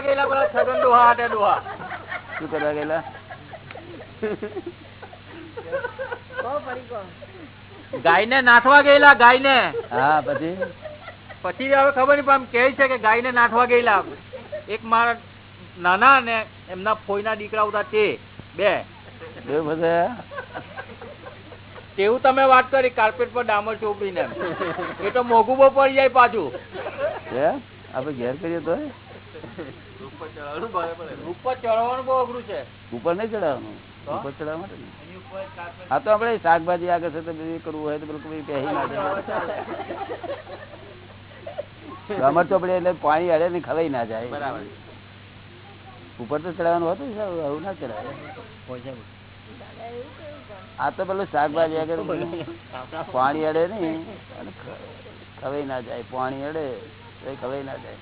ગયેલા પેલા છગન ડોહા હાટે ડોહા શું કરવા ગયેલા ગાય ને નાથવા ગયેલા ગાય ને હા પછી? પછી હવે ખબર નહીં પણ કે છે કે ગાય ને નાથવા ગયેલા. એક મારા નાના ને એમના ફોઈના દીકરા હતા તે બે. એવું બધા? તેવું તમે વાત કરી કાર્પેટ પર ડામર ચોપડીને. એ તો મોઘું બહુ પડી જાય પાછું. હે? આપણે ઘેર કરીએ તો ઉપર ચડવાનું બહુ અઘરું છે. ઉપર નહીં ચડાવવાનું? ઉપર ચડાવવા માટે ને. હા તો આપડે શાકભાજી આગળ છે તો બધું કરવું હોય તો બિલકુલ પહેરી ના જાય કમર ચોપડી એટલે પાણી અડે ને ખવાઈ ના જાય. બરાબર. ઉપર તો ચડાવવાનું હતું આવું ના ચડાવે. આ તો પેલું શાકભાજી આગળ પાણી અડે નહીં અને ખવાઈ ના જાય. પાણી અડે તો ખવાઈ ના જાય.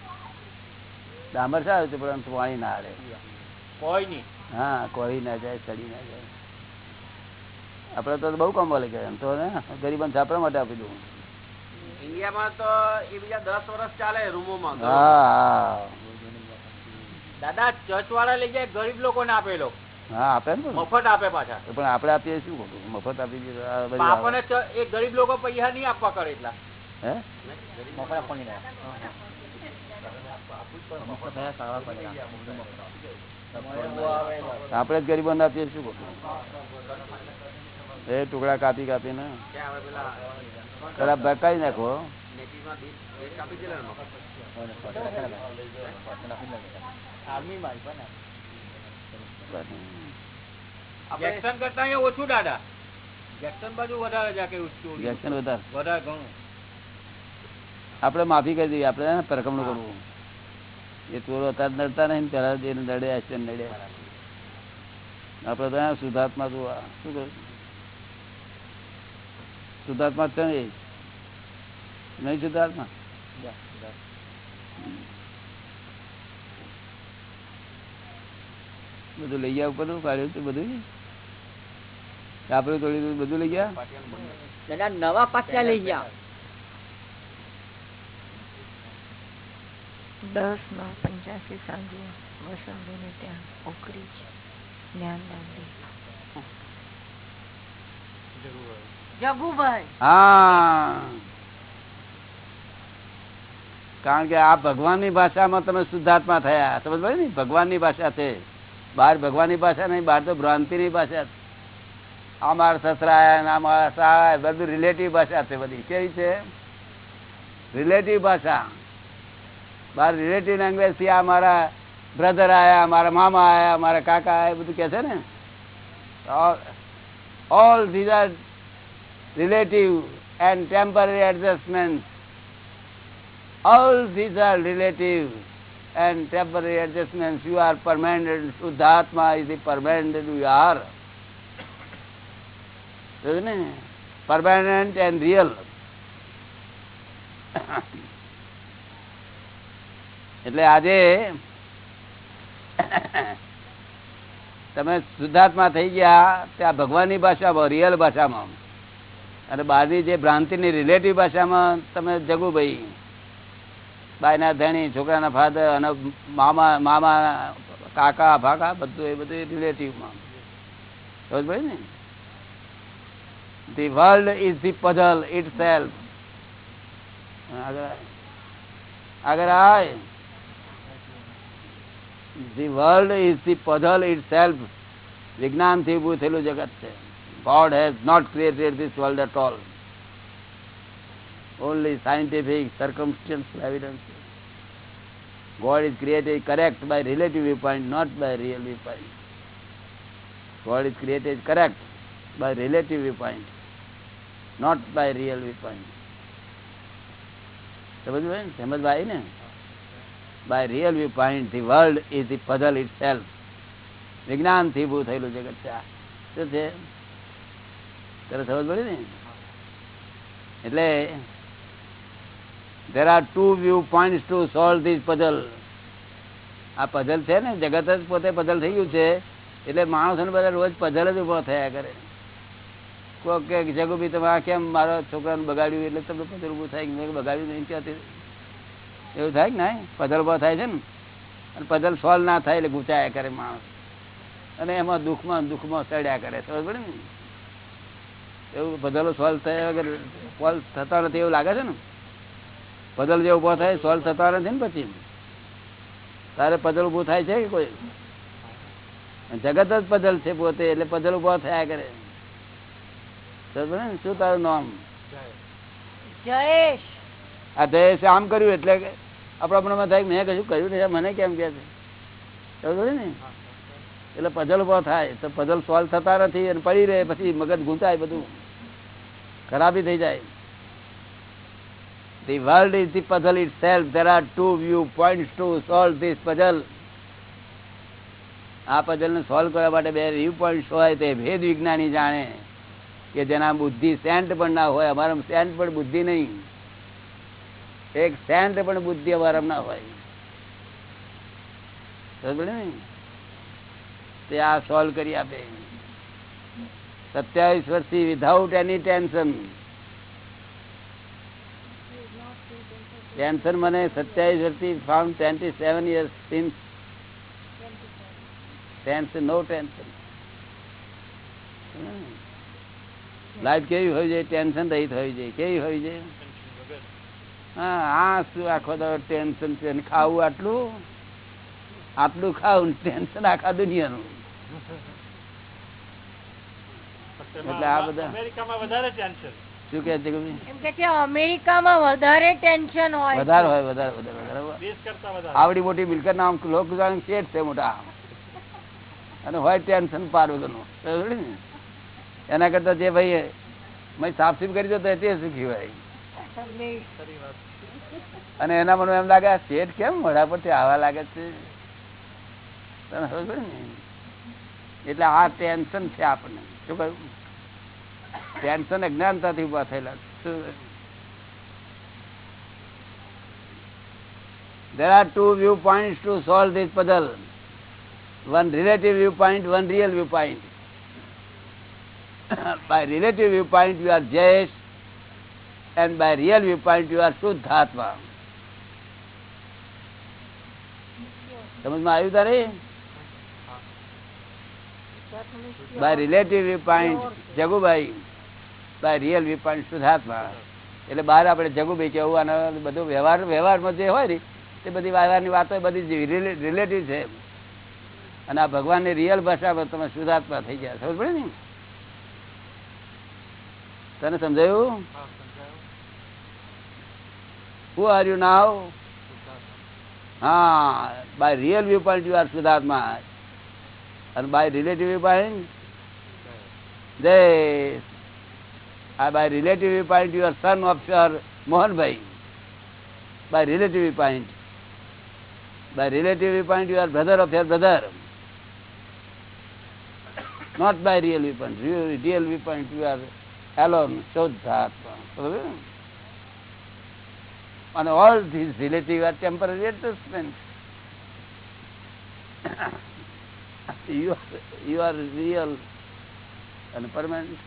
ડામર સારું છે પરંતુ પાણી ના હારે કોઈ નહીં. હા કોઈ ના જાય ચડી ના જાય. આપડે તો બહુ કમાવા લઈ ગયા એમ તો ને ગરીબન છાપરા માટે આપી દઉં. ઇન્ડિયામાં તો એ બીજા દસ વર્ષ ચાલે રૂમોમાં હા હા. દાદા ચર્ચ વાળા લઈ જાય ગરીબ લોકોને આપેલો હા આપે ને મફત આપે પાછા. પણ આપણે આપીએ શું મફત આપી દઈએ. આપણને એ ગરીબ લોકો પૈસા નહીં આપવા કરે એટલા. હે? મફત આપવાની ના. આપણે જ ગરીબોને આપીએ શું એ ટુકડા કાપી કાપી ને પેલા બકાઈ નાખો. જેક્સન કરતા ઓછું દાદા. જેક્સન બાજુ વધારે જાકે ઊંચું. ઇન્જેક્શન વધારે. વધારે ઘણું. આપણે માફી કરી દઈએ. આપણે પરકમણું કરવું. એ ચોરો અત્યારે નડતા નહીં ને પેલા જે નડે એક્સિડન્ટ નડે. આપણે તો શુદ્ધાત્મા જોવા. શું કહ્યું શુદ્ધાત્મા છે ને નહીં શુદ્ધાત્મા? બધું લઈ ગયા ઉપર કાઢ્યું હતું બધું? આપડે તોડી બધું લઈ ગયા? નવા પાછા લઈ ગયા. દસ પંચ્યાસી સાંજે વસંતીને ત્યાં ઓકરી છે જ્ઞાન દાંડી. જગુભાઈ. હા. કારણ કે આ ભગવાનની ભાષામાં તમે શુદ્ધાત્મા થયા. સમજ પડે ને? ભગવાનની ભાષા છે. બહાર ભગવાનની ભાષા નહીં બહાર તો ભ્રાંતિની ભાષા છે. આ મારા સસરા આ મારા બધું રિલેટિવ ભાષા છે બધી. કેવી છે? રિલેટિવ ભાષા. બહાર રિલેટિવ લેંગ્વેજથી આ મારા બ્રધર આયા મારા મામા આયા મારા કાકા આયા બધું કે છે ને all these are and temporary adjustments. All these are relative and temporary adjustments. You are permanent. Shuddhatma is the permanent you are. સમજ્યું ને permanent and real. એટલે આજે તમે શુદ્ધાત્મા થઈ ગયા, ત્યાં ભગવાનની ભાષામાં રિયલ ભાષામાં. અને બહારની જે ભ્રાંતિની રિલેટિવ ભાષામાં તમે જગુભાઈ, બાયના ધણી, છોકરાના ફાધર અને મામા મામા, કાકા, ભાકા, બધું એ બધું રિલેટિવમાં સમજ ભાઈ ને? The world is the puzzle itself આગળ આગળ આય. The world is the puzzle itself વિજ્ઞાનથી ઉભું થયેલું જગત છે God has not created this world at all. Only scientific circumstantial evidence. God is created correct by relative viewpoint, not by real viewpoint. God is created correct by relative viewpoint, not by real viewpoint. સમજ ભાઈ ને સમજ ને by real view point the world is the puzzle itself વિજ્ઞાનથી ઉભું થયેલું જગત છે આ. શું છે? તરત સમજ પડી ને? એટલે there are two view point to solve this puzzle આ પઝલ છે ને, જગત જ પોતે પઝલ થઈ ગયું છે. એટલે માણસોને બધા રોજ પઝલ જ ઊભો થયા કરે. કોક કે, જગુભી, તમે આ કેમ મારા છોકરાને બગાડ્યું? એટલે તમને પઝલ ઊભું થાય બગાડ્યું નહીં ત્યાંથી એવું થાય ના પઝલ ઊભો થાય છે ને? અને પધલ સોલ્વ ના થાય એટલે ગુચાયા કરે માણસ. અને એમાં દુઃખમાં દુઃખમાં ચડ્યા કરે સમજ પડે ને? એવું પધલો સોલ્વ થયા વગર સોલ્વ થતા નથી એવું લાગે છે ને? પધલ જે ઊભો થાય સોલ્વ થતા નથી ને પછી? તારે પધલ ઉભું થાય છે કે કોઈ? જગત જ પધલ છે પોતે, એટલે પધલ ઊભો થયા કરે? શું તારું નામ? જયેશ. આ જયેશે આમ કર્યું એટલે આપણા મનમાં થાય મેં કશું કર્યું નહીં મને કેમ કે છે? ને? એટલે પઝલ ઊભો થાય, તો પઝલ સોલ્વ થતા નથી અને પડી રહે, પછી મગજ ગુંચાય બધું. ખરાબી થઈ જાય. The world is the puzzle itself. There are two viewpoints to solve this puzzle. આ puzzle ને સોલ્વ કરવા માટે બે વ્યૂ પોઈન્ટ હોય, તે ભેદ વિજ્ઞાની જાણે કે જેના બુદ્ધિ સેન્ટ પણ ના હોય. અમારા સેન્ટ પણ બુદ્ધિ નહીં. એક સેન્ટ પણ બુદ્ધિ અવારમ ના હોય? તે આ સોલ્વ કરી આપે. સત્યાવીસ વર્ષથી વિધાઉટ એની ટેન્શન ટેન્શન મને સત્યાવીસ વર્ષથી found twenty seven years since tension નો? ટેન્શન લાઈફ કેવી હોય છે? ટેન્શન રહી હોય છે. કેવી હોય છે? હા શું આખો દાડો ટેન્શન છે ખાવું આટલું? આટલું ખાવું ટેન્શન આખા દુનિયાનું. એટલે આ બધા અમેરિકામાં વધારે ટેન્શન શું કે છે એમ કે અમેરિકામાં વધારે ટેન્શન હોય વધારે હોય વધારે વધારે બરાબર. દેશ કરતા વધારે. આવડી મોટી મિલકત નામ લોક શેઠ છે મોટા. અને હોય ટેન્શન પાર વગરનું એના કરતા જે ભાઈ મેં સાફસીફ કરી દો તો તે સુખી હોય. અને એના મને એમ લાગે આ શેઠ કેમ મોઢા પરથી આવા લાગે છે તને ખબર ને એટલે આ ટેન્શન છે આપણને શું કહ્યું ટેન્શન અજ્ઞાનતાથી ઊભા થયેલા There are two viewpoints to solve this puzzle. One relative viewpoint, one real viewpoint. by relative viewpoint you are Jayesh and by real viewpoint, you are Shuddhatma. સમજમાં આવ્યું તારે? By relative view point Jagubhai. By real view point શુદ્ધાત્મા એટલે બહાર આપણે જગુભાઈ કેવું અને બધું વ્યવહાર, વ્યવહારમાં જે હોય ને, તે બધી વ્યવહારની વાતો બધી રિલેટિવ છે. અને આ ભગવાનની રિયલ ભાષામાં તમે શુદ્ધાત્મા થઈ ગયા. સમજ પડે ને? તને સમજાયું? નાવ હા by real view point you are શુદ્ધાત્મા અને by relative view point Jay. By relative view point you are son of your Mohanbhai. By relative view point by relative view point you are brother of your brother not by real viewpoint. Real, real viewpoint you are alone, Shodhatma. And all these relative are temporary adjustments. you, are, you are real and permanent.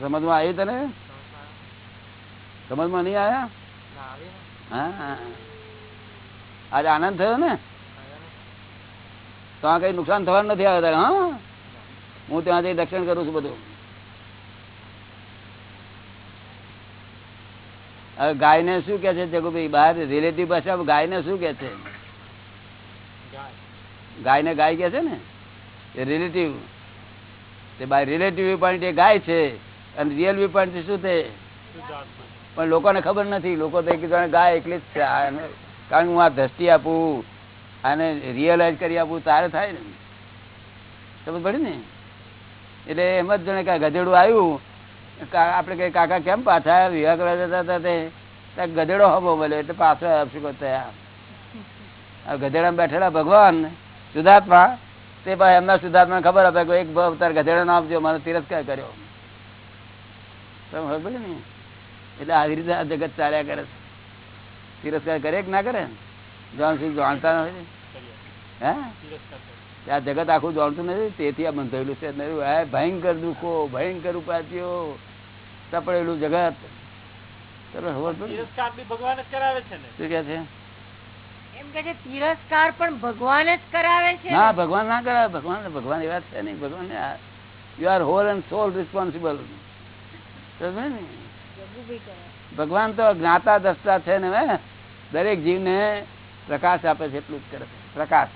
સમજમાં આવ્યું તને સમજમાં નહીં આવ્યા હા આજે આનંદ થયો ને તો આ કઈ નુકસાન થવાનું નથી આવે તારે હા હું ત્યાં જઈ દક્ષિણ કરું છું બધું હવે ગાયને શું કે છે? જગુભાઈ બહાર રિલેટિવ ભાષામાં ગાયને શું કે છે? ગાયને ગાય કે છે ને? એ રિલેટિવ તે બાય રિલેટિવ વ્યૂ એ ગાય છે અને રિયલ વ્યૂ પોઈન્ટ શું છે? પણ લોકોને ખબર નથી. લોકો તો એક ગાય એકલી જ છે. કારણ હું આ દ્રષ્ટિ આપું, આને રિયલાઇઝ કરી આપું, તારે થાય ને? સમજ પડી ને? એટલે એમ જ જાણે કાંઈ ગધેડું આવ્યું આપણે કઈ કાકા કેમ પાછા વિવાહ કરવા જતા હતા તે? ગધેડો હબો મળ્યો, એટલે પાછો અપશુકો થયા ગધેડામાં બેઠેલા ભગવાન સુધાર્થમાં તે ભાઈ એમના સુધાર્થમાં ખબર આપે એક અવતાર તાર ગધેડાનો આપજો, મારો તિરસ્કાર કર્યો. ને? જગત કરે ના કરે? જાણ સુધી જાણતા નથી? હે? આ જગત આખું જાણતું નથી, તેથી આ બંધાયેલું છે. ભયંકર દુઃખો, ભયંકર ઉપાધિઓ સપડેલું જગત. ભગવાન જ કરાવે છે શું કે છે? એમ કે છે તિરસ્કાર પણ ભગવાન જ કરાવે છે ના? ભગવાન ના કરાવે. ભગવાન ભગવાન એવા છે નહીં ભગવાન you are whole and sole responsible ભગવાન તો જ્ઞાતા દસતા છે ને દરેક દરેક જીવને પ્રકાશ આપે છે એટલું જ કરે છે. પ્રકાશ.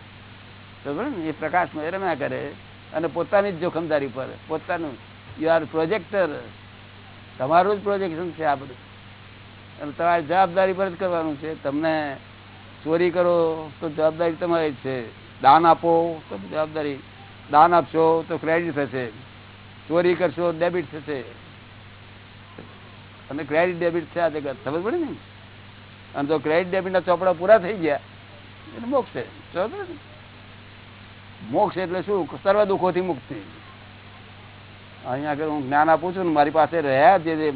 ને? એ પ્રકાશમાં રમ્યા કરે અને પોતાની જ જોખમદારી પર પોતાનું યુ આર પ્રોજેક્ટર તમારું જ પ્રોજેક્શન છે આ બધું. તમારી જવાબદારી પર જ કરવાનું છે. તમને ચોરી કરો તો જવાબદારી તમારી છે. દાન આપો તો જવાબદારી. દાન આપશો તો ક્રેડિટ થશે. ચોરી કરશો ડેબિટ થશે. અને ક્રેડિટ ડેબિટ છે આ જગત. ખબર પડે ને? અને જો ક્રેડિટ ડેબિટના ચોપડા પૂરા થઈ ગયા, એટલે મોક્ષ. છે મોક્ષ એટલે શું? સર્વ દુઃખોથી મુક્તિ. અહીંયા આગળ હું જ્ઞાન આપું છું ને મારી પાસે રહ્યા જે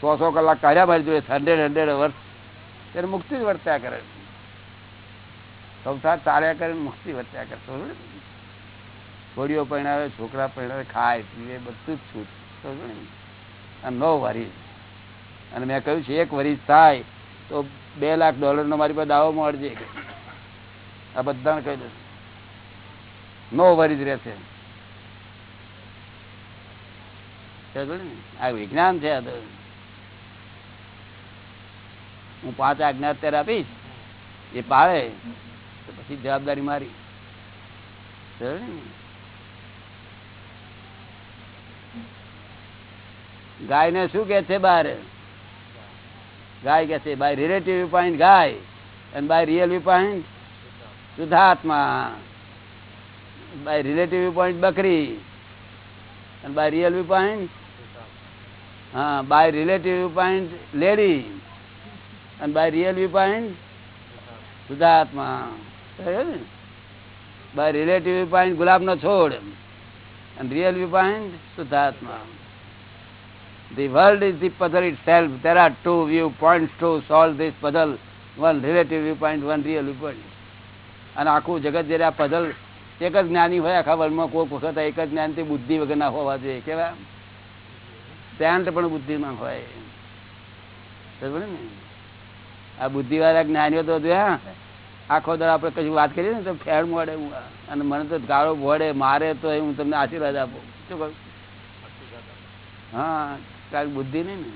સો સો કલાક કાઢ્યા મારી જોડે, હંડ્રેડ હંડ્રેડ અવર્સ. ત્યારે મુક્તિ જ વર્ત્યા કરે સંસાર ચાલ્યા કરે મુક્તિ વર્ત્યા કરે. સમજ ને? છોડીઓ પહેણાવે છોકરા પહેણાવે ખાય, પીવે, બધું જ છૂટ? અને નવ વરી. અને મેં કહ્યું છે, એક વરી થાય તો બે લાખ ડોલરનો મારી પાસે દાવો મળજે. આ બધાને કહી દઉં નવ વરી જ રહેશે સમજ પડી ને? વિજ્ઞાન છે હું પાંચ આજ્ઞા અત્યારે આપીશ. એ પાળે તો પછી જવાબદારી મારી? ગાય ને. શું કે છે બાર? ગાય કે છે, બાય રિલેટિવ વ્યૂ પોઈન્ટ ગાય અને બાય રિયલ વ્યૂ પોઈન્ટ શુદ્ધાત્મા. બાય રિલેટિવ વ્યૂ પોઈન્ટ બકરી અને બાય રિયલ વ્યૂ પોઈન્ટ હા by relative view point lady અને બાય રિયલ વ્યૂ પોઈન્ટ શુદ્ધાત્મા બાય રિલેટિવ વ્યૂ પોઈન્ટ ગુલાબનો છોડ and real viewpoint Shuddhatma. The world is the puzzle itself. There are two viewpoints to solve this puzzle. One relative viewpoint, one real viewpoint. અને આખું જગત જયારે આ puzzle એક જ જ્ઞાની હોય આખા વર્લ્ડમાં કોઈ વખત એક જ જ્ઞાનથી બુદ્ધિ વગરના હોવા જોઈએ કેવા ત્યાં પણ બુદ્ધિમાં હોય. ને? આ બુદ્ધિવાળા જ્ઞાનીઓ તો જોયા આખો દર આપણે કશું વાત કરીએ ને તો ફેર મળે હું, અને મને તો ગાળો ભોડે મારે તો હું તમને આશીર્વાદ આપું. શું કહું? હા કારણ બુદ્ધિ નહીં ને.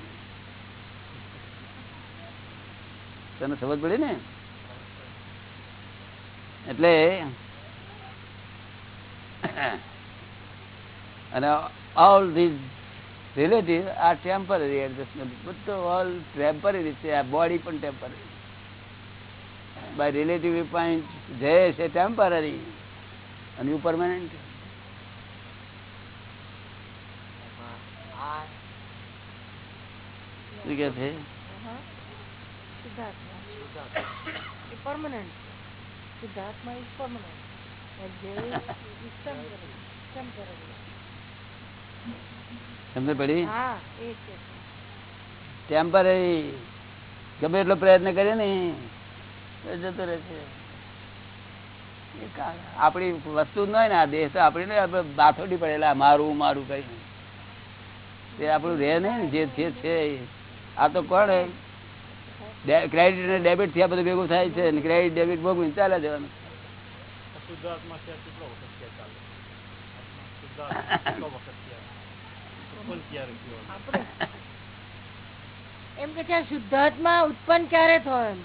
તને સમજ પડી ને? એટલે અને ઓલ ધીઝ રિલેટિવ આ ટેમ્પરરી એડજસ્ટમેન્ટ બધું ઓલ ટેમ્પરરી છે આ બોડી પણ ટેમ્પરરી by રિલેટિવ પોઈન્ટ જય છે ટેમ્પરરી અને યુ પરમાનન્ટ શું કે છે? સમજ પડી? ટેમ્પરરી ગમે એટલો પ્રયત્ન કરીએ ને જતો રહે છે. આપણી વસ્તુ ન હોય ને આ દેહ તો આપણી ને આપણે બાથોડી પડેલા મારું મારું કઈ તે આપણું રહે નહીં ને જે છે છે આ તો કોણ ક્રેડિટ અને ડેબિટથી આ બધું ભેગું થાય છે ને ક્રેડિટ ડેબિટ ભોગવીને ચાલે જવાનું. એમ કે છે આ શુદ્ધાત્મા ઉત્પન્ન ક્યારે થયો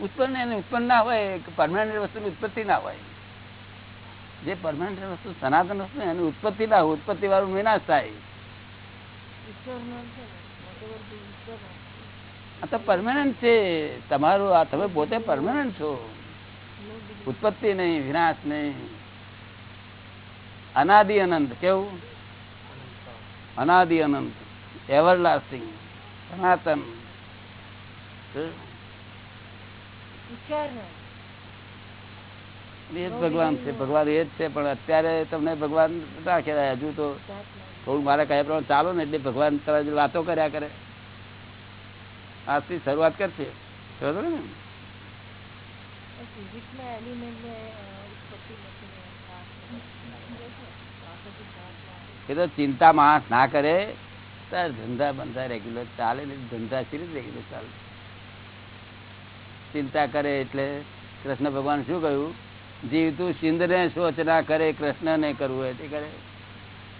ઉત્પન્ન એને ઉત્પન્ન ના હોય પરમાનન્ટ વસ્તુની ઉત્પત્તિ ના હોય. જે પરમાનન્ટ વસ્તુ સનાતન વસ્તુ એની ઉત્પત્તિ ના હોય ઉત્પત્તિ વાળું વિનાશ થાય. આ તો પરમાનન્ટ છે. તમારું આ તમે પોતે પરમાનન્ટ છો. ઉત્પત્તિ નહીં વિનાશ નહીં. અનાદિ અનંત કેવું? અનાદિ અનંત એવર લાસ્ટિંગ સનાતન એ જ ભગવાન છે ભગવાન એ જ છે પણ અત્યારે તમને ભગવાન કહેવાય હજુ તો. થોડું મારા કયા પ્રમાણે ચાલો ને એટલે ભગવાન તરત વાતો કર્યા કરે. આજથી શરૂઆત કરશે ને એ ફિઝિક્સના એલિમેન્ટને ઉત્પત્તિ નથી ને આ આ તો શુદ્ધાત્મા. એ તો ચિંતા માણસ ના કરે. તાર ધંધા બંધા રેગ્યુલર ચાલે ને ધંધા સી રેગ્યુલર ચાલે? ચિંતા કરે એટલે કૃષ્ણ ભગવાન શું કહ્યું? જીવ તું સિંધને શોચ ના કરે કૃષ્ણ ને કરવું હોય તે કરે.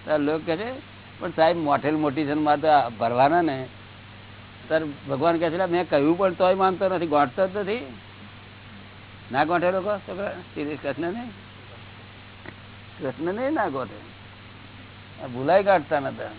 તાર લોક કહે છે પણ સાહેબ મોટેલ મોટી છે મારે તો ભરવાના ને. તાર ભગવાન કહે છે "લા, મેં કહ્યું પણ તોય માનતો નથી ગોઠતો જ નથી. ના ગોઠે લોકો? છોકરા શ્રી કૃષ્ણ ને કૃષ્ણ ને ના ગોઠે ભૂલાઈ કાઢતા નતા.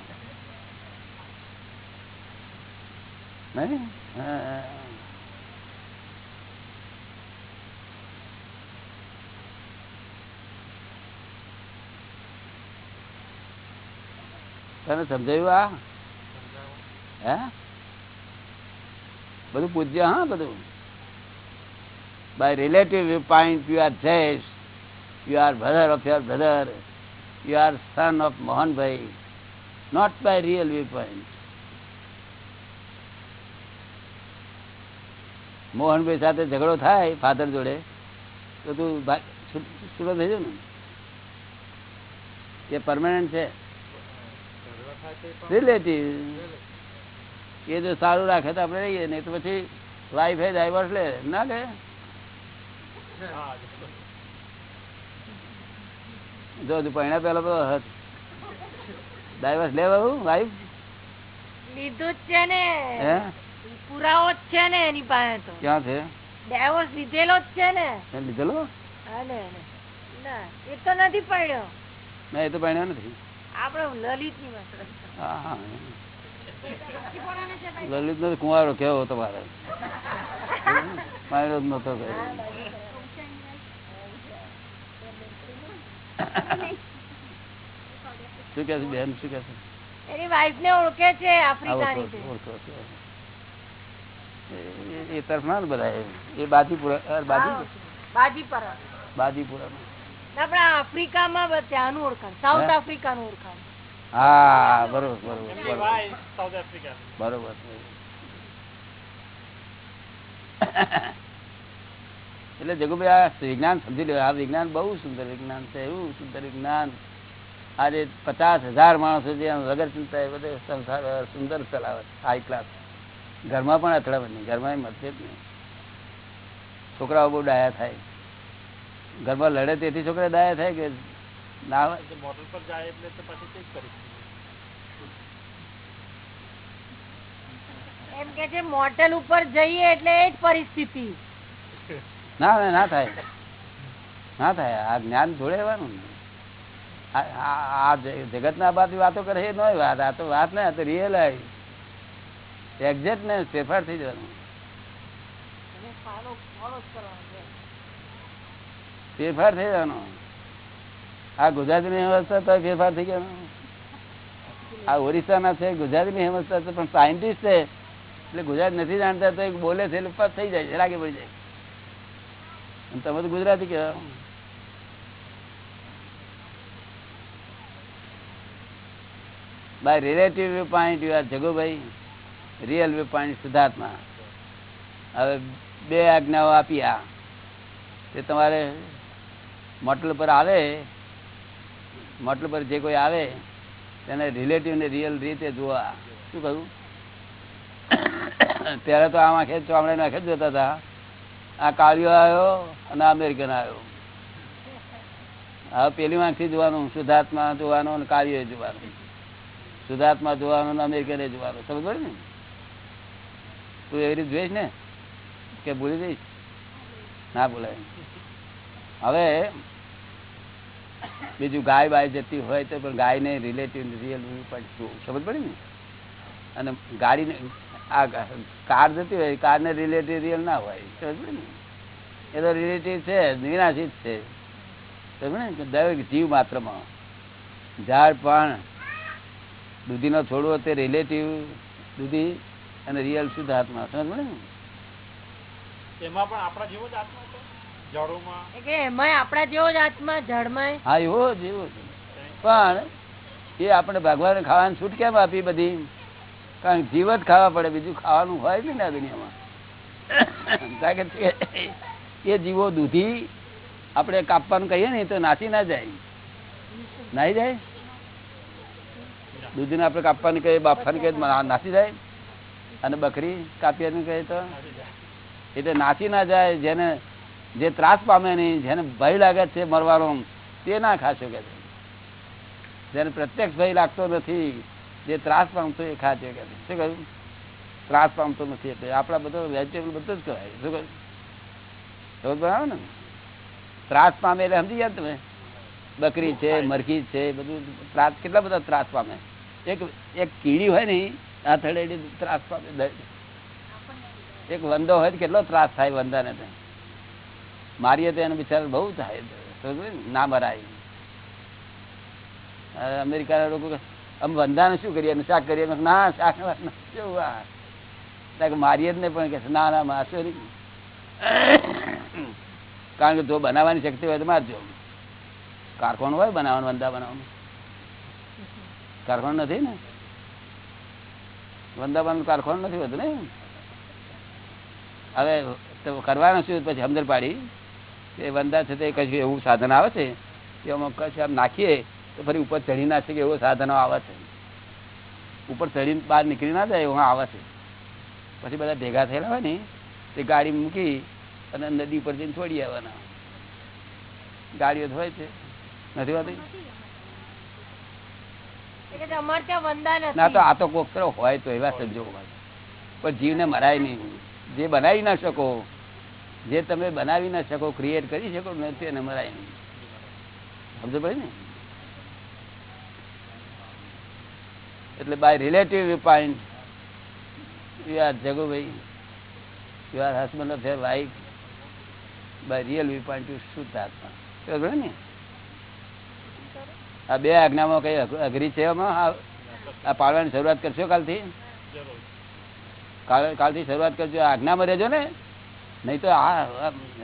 તને સમજાયું આ? હે? બધું પૂજ્ય, હા, બધું? By relative point you are Jayesh you are brother of your brother you are son of Mohanbhai not by real view point Mohanbhai સાથે ઝઘડો થાય ફાધર જોડે, તો તું છૂટો થઈ જવું ને? એ પરમાનન્ટ છે? રિલેટિવ એ જો સારું રાખે તો આપણે રહીએ, નહીં તો પછી લાઈફ એ ડાયવર્સ લે, ના લે જો પહેણા પેલા તો ડાયવર્સ લે બાબુ વાઈફ લીધું જ છે ને. હે? પુરાવો જ છે ને એની પાસે તો. ક્યાં છે? ડાયવર્સ લીધેલો જ છે ને. એ લીધેલો? હા ને ના એ તો નથી પડ્યો ના એ તો પડ્યો નથી. આપણે લલિતની હા હા. લલિત નો કુંવારો કેવો તમારે મારો. નતો કર્યો. શું કે બેન? શું કે એની વાઈફ ને ઓળખે છે આફ્રિકાની છે ઓળખો, ઓળખો. એ- એ- એ તરફ ના બધા એ. એ બાજીપુરા બાજી? બાજીપરા. બાજીપુરા આપડે આફ્રિકામાં ત્યાંનું ઓળખાણ. સાઉથ હે? આફ્રિકાનું ઓળખાણ. હા બરોબર બરોબર બરોબર બરોબર. એટલે જગુભાઈ આ વિજ્ઞાન સમજી લો આ વિજ્ઞાન બહુ સુંદર વિજ્ઞાન છે એવું સુંદર વિજ્ઞાન. આજે પચાસ હજાર માણસો જે વગર ચિંતા એ બધે સંસાર સુંદર ચલાવે હાઈ ક્લાસ ઘરમાં પણ અથડાવે નહીં ઘરમાં મતભેદ નહીં. છોકરાઓ બહુ ડાયા થાય. ઘરમાં લડે તેથી છોકરા ડાયા થાય કે ના હોય એમ કે છે મોટેલ ઉપર જઈએ એટલે એ જ પરિસ્થિતિ. ના ના ના થાય. ના થાય. આ જ્ઞાન જોડે રહેવાનું. આ- આ આ જગત ના બાદ વાતો કરે એ નોય વાત. આ તો વાત ને આ તો રિયલાઇઝ એક્ઝેક્ટ ને ફેરફાર થઈ જવાનું. ફેરફાર થઈ જવાનો. આ ગુજરાતી ની અવસ્થા તો ફેરફાર થઈ ગયો. આ ઓરિસ્સાના છે ગુજરાતી ની અવસ્થા છે પણ સાયન્ટિસ્ટ છે. એટલે ગુજરાત નથી જાણતા તો બોલે છે એટલે થઈ જાય છે લાગે પડી જાય. તમે તો ગુજરાતી કહેવા by relative view point you are Jagubhai. Real view point સિદ્ધાર્થમાં હવે બે આજ્ઞાઓ આપી આ. તે તમારે મોટલ પર આવે મોટલ પર જે કોઈ આવે, તેને રિલેટિવ ને રિયલ રીતે જોવા શું કહ્યું? ત્યારે તો આમ આંખે ચોમડે નાખે જ જોતા હતા. આ કાળિયો આવ્યો અને અમેરિકન આવ્યો. હવે પેલી માંથી જોવાનું, શુદ્ધાત્મા જોવાનું અને કાળિયો જોવાનું. શુદ્ધાત્મા જોવાનું અને અમેરિકન જોવાનું. સમજ ને? તું એવી રીતે જોઈશ ને કે ભૂલી જઈશ? ના ભૂલાય. હવે બીજું ગાય બાય જતી હોય તો પણ ગાયને રિલેટિવ રિયલ પણ સમજ પડી ને? અને ગાડીને આ કાર જતી હોય કારને રિલેટિવ રિયલ ના હોય સમજ ને? એ તો રિલેટિવ છે વિનાશી જ છે. સમજ ને? દરેક જીવ માત્રમાં ઝાડ પણ દૂધીનો છોડવો તે રિલેટિવ દૂધી અને રિયલ શુદ્ધ આત્મા સમજ ને? એમાં પણ આપણા જેવો જ આત્મા પણ એ આપણે ભગવાન ખાવાની છૂટ કેમ આપી બધી? કારણ જીવ ખાવા પડે, બીજું ખાવાનું હોય ને દુનિયામાં. એ જીવો દૂધી આપણે કાપવાનું કહીએ ને તો નાસી ના જાય. નાહી જાય? દૂધીને આપણે કાપવાની કહીએ, બાફવાની કહીએ નાસી જાય. અને બકરી કાપીને કહીએ તો એટલે નાસી ના જાય, જેને જે ત્રાસ પામે નહીં જેને ભય લાગે છે મરવાનો તે ના ખાશો કે. જેને પ્રત્યક્ષ ભય લાગતો નથી જે ત્રાસ પામતો એ ખાજો કે શું કહ્યું? ત્રાસ પામતો નથી એટલે આપણા બધો વેજીટેબલ બધું જ કહેવાય. શું કહ્યું? સમજ બરાબર ને? ત્રાસ પામે એટલે સમજી ગયા તમે? બકરી છે, મરઘી છે બધું ત્રાસ, કેટલા બધા ત્રાસ પામે? એક એક કીડી હોય ને આ ત્રાસ પામે. એક વંદો હોય કેટલો ત્રાસ થાય વંદાને તો? મારીએ તો એને બિચારા બહુ થાય. ના મરાય. અમેરિકાના લોકો અમે વંદાને શું કરીએ? શાક કરીએ? ના, શાક કેવું મારીએ જ નહીં પણ કે ના ના મારશો કારણ કે જો બનાવવાની શક્તિ હોય તો મારજો કારખાનું હોય બનાવવાનું, વંદા બનાવવાનું. કારખાનું નથી ને? વંદા બનાવવાનું કારખાનું નથી હોતું ને? હવે તો કરવાનું શું? પછી સમજણ પાડી એ વંદા છે તે કશું એવું સાધન આવે છે? આમાં કશું આમ નાખીએ તો ફરી ઉપર ચડી ના શકે એવો સાધનો આવે છે. ઉપર ચડીને બહાર નીકળી ના જાય એવા આવે છે. પછી બધા ભેગા થયેલા હોય ને તે ગાડી મૂકી અને નદી ઉપર જઈને છોડી આવવાના. ગાડીઓ ધોય છે. નથી વંદા ના તો આ તો કોક હોય તો એવા સંજોગો હોય. પણ જીવને મરાય નહીં. જે બનાવી ના શકો જે તમે બનાવી ના શકો ક્રિએટ કરી શકો નથી એને મરાય નહીં. સમજ પડે ને? એટલે by relative point you are Jagubhai you are husband of your wife by real view point you શુદ્ધ આત્મા. સમજ ને? આ બે આજ્ઞામાં કઈ અઘરી છે આ પાડવાની શરૂઆત કરશો કાલથી? કાલ, કાલથી શરૂઆત કરજો. આજ્ઞામાં રહેજો ને. નહીં તો આ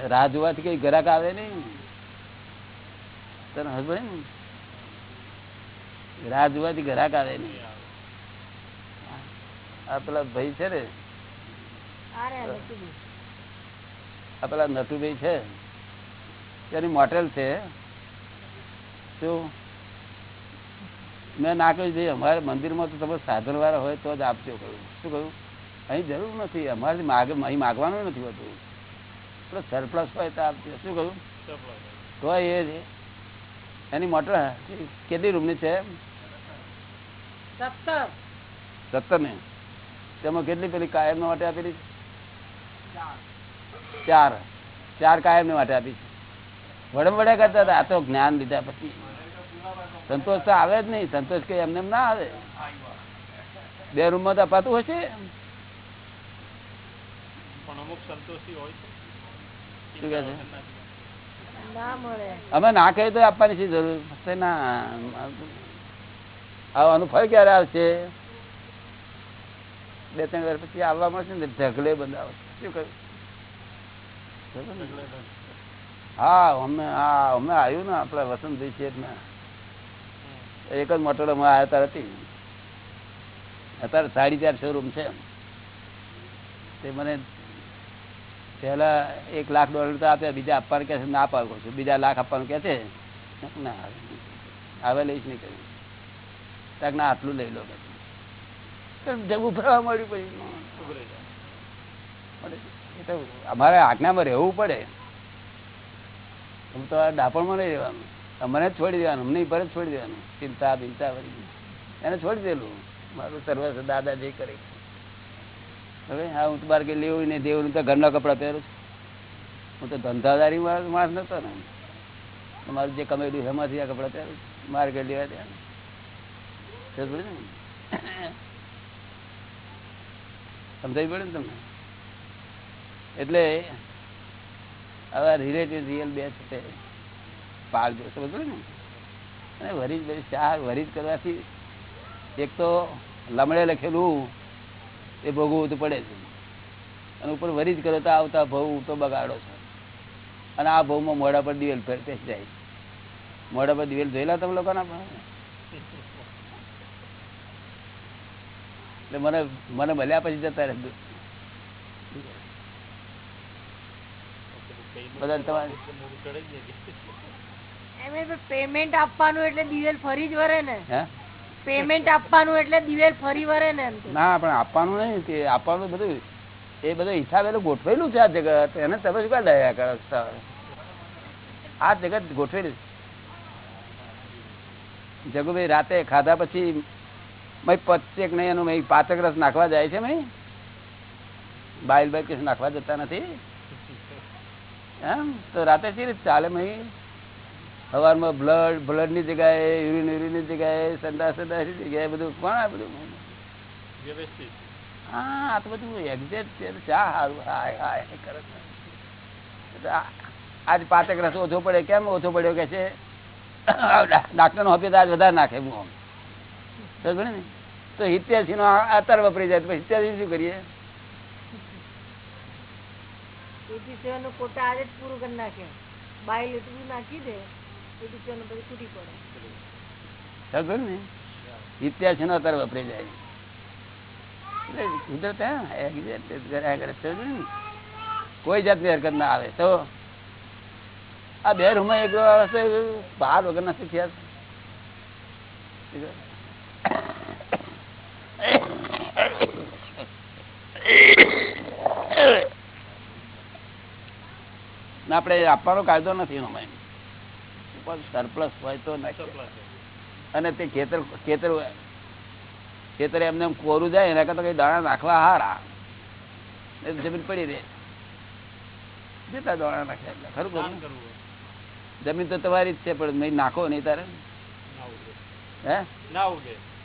રાહ જોવાથી કઈ ગ્રાહક આવે નહીં. તને હસબન્ડ રાહ જોવાથી ગ્રાહક આવે નહીં. આ પેલા ભાઈ છે ને? આ પેલા નટુભાઈ છે. તેની મોટેલ છે. શું? મેં ના કહ્યું ભાઈ અમારે મંદિરમાં તો તમે સાધન વાળા હોય તો જ આપજો. કહ્યું? શું કહ્યું? અહીં જરૂર નથી. અમારે માગ અહીં માગવાનું નથી હોતું. પણ સરપ્લસ હોય તો આપજો. શું કહ્યું? તો એ એની મોટર કેટલી રૂમની છે? સત્તર. સત્તર ને તેમાં કેટલી પેલી કાયમ માટે આપેલી ચાર. ચાર કાયમ માટે આપી છે. વડમ વડે કરતા હતા. આ તો જ્ઞાન લીધા પછી. સંતોષ તો આવે જ નહીં. સંતોષ કઈ એમને ના આવે. બે રૂમમાં તો અપાતું હશે છે. અમે ના કહીએ તો આપવાની શી જરૂર? ના. આવવાનું ફળ ક્યારે આવશે? બે ત્રણ વાર પછી આવવા મળશે ને ઢગલે બંધ આવશે શું કહ્યું? હા અમે હા અમે આવ્યું ને આપણા વસંતભાઈ છે એક જ મોટો અમે આવ્યા ત્યારે હતી. અત્યારે સાડી ચારસો રૂમ છે તે મને પહેલા એક લાખ ડોલર તો આપ્યા બીજા આપવાનું કહે છે ના પાડું છું. બીજા લાખ આપવાનું કહે છે. ના આવે લઈશ નહીં કર્યું ના આટલું લઈ લો કે અમારે આજ્ઞામાં રહેવું પડે. અમે તો ડાપણમાં નહીં રહેવાનું. અમને છોડી દેવાનું, અમને પર છોડી દેવાનું. ચિંતા, બિંતા વળી એને છોડી દેલું. મારું સર્વસ્વ દાદા જે કરે હવે હા હું તો બાર કે લેવું ને દેવું તો ઘરના કપડાં પહેરું છું. હું તો ધંધાદારી માણસ નતો ને. મારું જે કમેડ્યું એમાંથી આ કપડાં પહેરું છું. માર્કેટ લેવા દેવાનું સમજાવી પડે ને તમને? એટલે હવે રિલેટિવ રિયલ બે છે પાળજો સમજ પડે ને? અને વરીજ બધી ચાર વરિજ કરવાથી એક તો લમડે લખેલું, એ ભોગવવું તો પડે છે અને ઉપર વરિજ કરો તો આવતા ભવ તો બગાડો છે. અને આ ભવમાં મોઢા પર દિવેલ પેસી જાય. મોઢા પર દિવેલ જોયેલા તમે લોકોના પણ? એટલે મને મને મળ્યા પછી જતા રહે બધા તમારે પેમેન્ટ આપવાનું એટલે દિવેલ ફરી જ વરે ને. પેમેન્ટ આપવાનું એટલે દિવેલ ફરી વરે ને ના પણ આપવાનું નહીં તે આપવાનું બધું એ બધું હિસાબે ગોઠવેલું છે આ જગત. એને તમે શું કાંઈ દયા કરો આ જગત ગોઠવેલું જગુભાઈ રાતે ખાધા પછી મય પચેક નહીં એનું મય પાચક રસ નાખવા જાય છે મય બાઇલ બાઈ કશું નાખવા જતા નથી. એમ તો રાતે છે ચાલે મય સવારમાં બ્લડ બ્લડની જગ્યાએ યુરિન યુરિનની જગ્યાએ સંડાસ સંડાસની જગ્યાએ બધું કોણ આ બધું? હા આ તો બધું એક્ઝેક્ટ છે ચા સારું હાય હાય કરે આજ પાચક રસ ઓછો પડે કેમ? ઓછો પડ્યો કે છે. ડાક્ટર નો આપીએ તો આજ વધારે નાખે હું આમ. સમજ ને? તો હિત્યાસી નો અત્યારે વપરી જાય તો હિત્યાસી શું કરીએ? એટી સેવન હરકત ના? આવે. તો આ બે રૂમ એક એટલું વગર ના એટી સેવનનું પછી તૂટી પડે સમજ પડી ને હિત્યાસી નો અત્યારે વપરી જાય એટલે કુદરત હે, exact જ કર્યા કરે. સમજ પડી ને? કોઈ જાતની હરકત ના આવે તો આ બે રૂમમાં એક હશે બહાર વગર નથી થયા ના આપણે આપવાનો કાયદો નથી સરપ્લસ હોય તો અને તે ખેતર ખેતર ખેતર એમને કોરું જાય એના કરતા કઈ દાણા નાખવા હારા. જમીન પડી રહે. જેટલા દાણા નાખ્યા એટલે? ખરું ખરું જમીન તો તમારી જ છે પણ નહીં નાખો નહીં તારે. હે?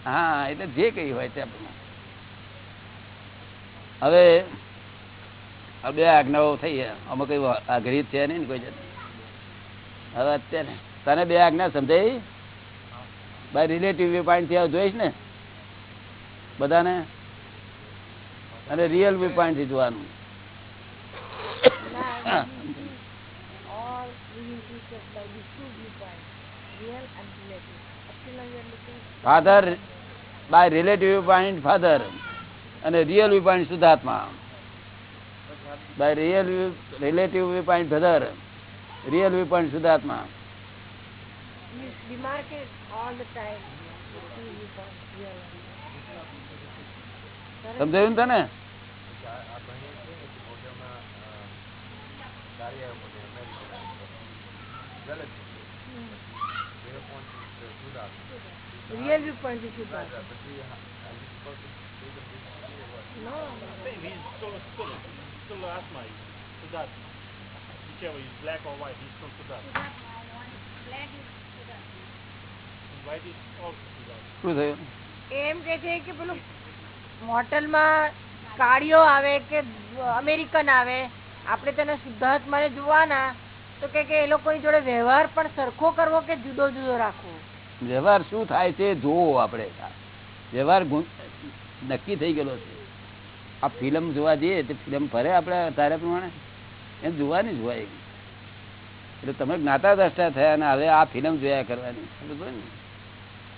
હા એટલે જે કઈ હોય તે આપણને. હવે આ બે આજ્ઞાઓ થઈ અમે કઈ અઘરી છે નહીં કોઈ જાતની. હવે અત્યારે તને બે આજ્ઞા સમજાઈ? બાય રિલેટિવ વ્યૂ થી જોઈશ ને? બધાને? અને રિયલ વ્યૂ જોવાનું. Father by relative point father અને રિયલ વ્યૂ પોઈન્ટ શુદ્ધાત્મા. By real relative view point father real view point શુદ્ધાત્મા. We demarcate all the time the two viewpoints real and સમજાયું ને તને real Black is Siddhartha. No, શું થયું? એમ કે છે કે પેલું મોટલમાં કાળીઓ આવે કે અમેરિકન આવે આપણે તેને શુદ્ધાત્માને જોવાના તો કે કે એ લોકોની જોડે વ્યવહાર પણ સરખો કરવો કે જુદો જુદો રાખવો? વ્યવહાર શું થાય છે જોવો આપણે. વ્યવહાર નક્કી થઈ ગયેલો છે. આ ફિલ્મ જોવા જઈએ તો ફિલ્મ ફરે આપણે તારે પ્રમાણે? એમ જોવાની જોવાય એટલે તમે જ્ઞાતા દ્રષ્ટા થયા અને હવે આ ફિલ્મ જોયા કરવાની. સમજો ને?